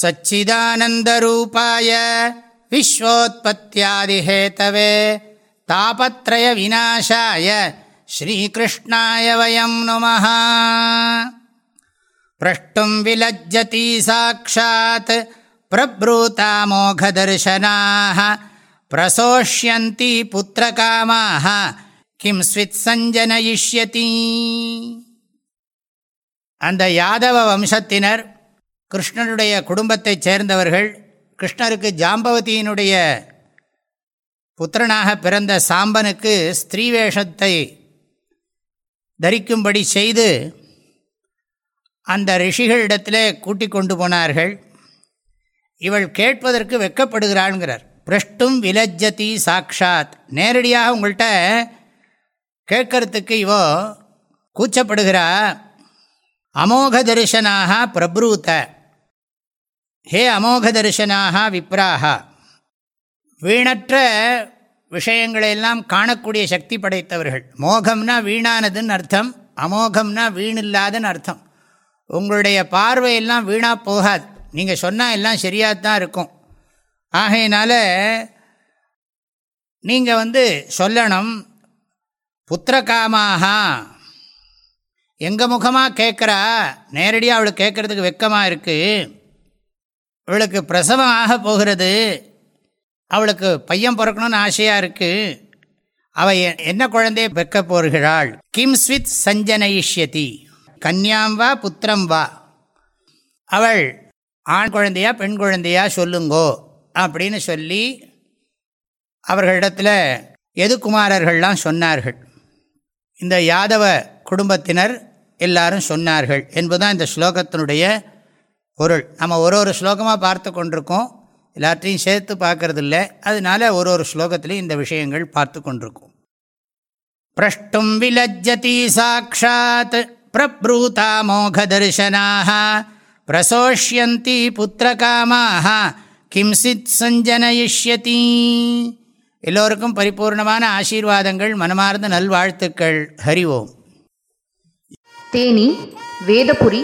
सच्चिदानन्दरूपाय विश्वोत्पत्त्यादिहेतवे तापत्रयविनाशाय श्रीकृष्णाय वयं नुमः प्रष्टुं विलज्जति साक्षात् प्रब्रूतामोघदर्शनाः प्रसोष्यन्ति पुत्रकामाः किं स्वित्सञ्जनयिष्यति அந்த யாதவ வம்சத்தினர் கிருஷ்ணனுடைய குடும்பத்தைச் சேர்ந்தவர்கள் கிருஷ்ணருக்கு ஜாம்பவதியினுடைய புத்திரனாக பிறந்த சாம்பனுக்கு ஸ்திரீ வேஷத்தை தரிக்கும்படி செய்து அந்த ரிஷிகளிடத்திலே கூட்டி கொண்டு போனார்கள். இவள் கேட்பதற்கு வெக்கப்படுகிறாள்ங்கிறார் பிரஷ்டும் விலஜ்ஜதி சாக்ஷாத். நேரடியாக உங்கள்கிட்ட கேட்கறதுக்கு இவோ கூச்சப்படுகிறா. அமோக தரிசனாக பிரபுரூத்த ஹே அமோக தரிசனாக விப்ராக. வீணற்ற விஷயங்களையெல்லாம் காணக்கூடிய சக்தி படைத்தவர்கள். மோகம்னா வீணானதுன்னு அர்த்தம் அமோகம்னா வீணில்லாதன்னு அர்த்தம். உங்களுடைய பார்வையெல்லாம் வீணாக போகாது. நீங்கள் சொன்னால் எல்லாம் சரியாக தான் இருக்கும். ஆகையினால நீங்கள் வந்து சொல்லணும் புத்திரகாமாக எங்கள் முகமாக கேட்குறா நேரடியாக அவளுக்கு கேட்குறதுக்கு வெக்கமாக இருக்குது இவளுக்கு பிரசவம் ஆக போகிறது. அவளுக்கு பையன் பிறக்கணும்னு ஆசையாக இருக்குது அவள் என்ன குழந்தைய பெக்க போகிறாள்? கிம் ஸ்வித் சஞ்சனயிஷ்யதி. கன்யாம் வா புத்திரம் வா. அவள் ஆண் குழந்தையா பெண் குழந்தையா சொல்லுங்கோ அப்படின்னு சொல்லி அவர்களிடத்தில் எதுக்குமாரர்கள்லாம் சொன்னார்கள். இந்த யாதவ குடும்பத்தினர் எல்லாரும் சொன்னார்கள் என்பதுதான் இந்த ஸ்லோகத்தினுடைய பொருள். நம்ம ஒரு ஒரு ஸ்லோகமாக பார்த்து கொண்டிருக்கோம். எல்லாத்தையும் சேர்த்து பார்க்கறது இல்லை அதனால ஒரு ஒரு ஸ்லோகத்திலையும் இந்த விஷயங்கள் பார்த்து கொண்டிருக்கும். பிரஷ்டும் விலஜ்ஜதி சாட்சாத் பிரப்ரூதா மோகதர்சனாக பிரசோஷ்யந்தி புத்திரகாமாக கிம்சித் சஞ்சனயிஷ்யதி. எல்லோருக்கும் பரிபூர்ணமான ஆசீர்வாதங்கள் மனமார்ந்த நல்வாழ்த்துக்கள். ஹரி ஓம். தேனி வேதபுரி